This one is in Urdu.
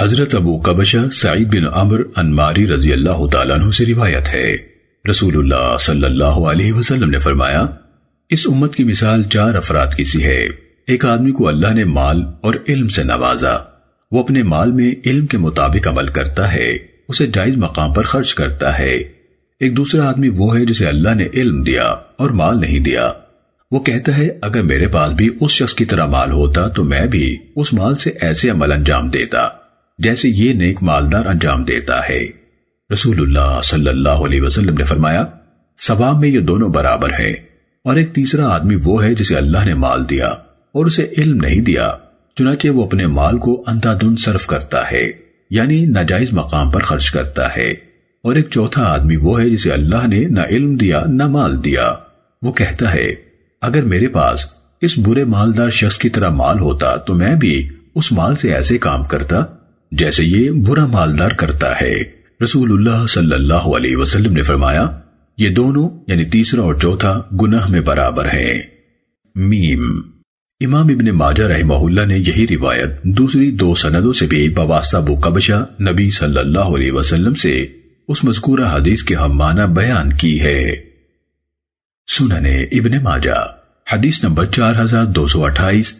حضرت ابو قبشہ سعید بن عمر انماری رضی اللہ تعالیٰ عنہ سے روایت ہے۔ رسول اللہ صلی اللہ علیہ وسلم نے فرمایا، اس امت کی مثال چار افراد کی سی ہے۔ ایک آدمی کو اللہ نے مال اور علم سے نوازا۔ وہ اپنے مال میں علم کے مطابق عمل کرتا ہے، اسے جائز مقام پر خرچ کرتا ہے۔ ایک دوسرا آدمی وہ ہے جسے اللہ نے علم دیا اور مال نہیں دیا۔ وہ کہتا ہے، اگر میرے پاس بھی اس شخص کی طرح مال ہوتا تو میں بھی اس مال سے ایسے عمل انجام دیتا۔ جیسے یہ نیک مالدار انجام دیتا ہے۔ رسول اللہ صلی اللہ علیہ وسلم نے فرمایا، ثواب میں یہ دونوں برابر ہیں، اور ایک تیسرا آدمی وہ ہے جسے اللہ نے مال دیا اور اسے علم نہیں دیا، چنانچہ وہ اپنے مال کو اندھادھن صرف کرتا ہے یعنی ناجائز مقام پر خرچ کرتا ہے۔ اور ایک چوتھا آدمی وہ ہے جسے اللہ نے نہ علم دیا نہ مال دیا۔ وہ کہتا ہے، اگر میرے پاس اس برے مالدار شخص کی طرح مال ہوتا تو میں بھی اس مال سے ایسے کام کرتا۔ جیسے یہ برا مالدار کرتا ہے۔ رسول اللہ صلی اللہ علیہ وسلم نے فرمایا، یہ دونوں یعنی تیسرا اور چوتھا، گناہ میں برابر ہیں۔ میم۔ امام ابن ماجہ رحمہ اللہ نے یہی روایت دوسری دو سندوں سے بھی بواسطہ بو قبشہ نبی صلی اللہ علیہ وسلم سے اس مذکورہ حدیث کے ہم معنی بیان کی ہے۔ سننے ابن ماجہ، حدیث نمبر چار ہزار دو سو اٹھائیس۔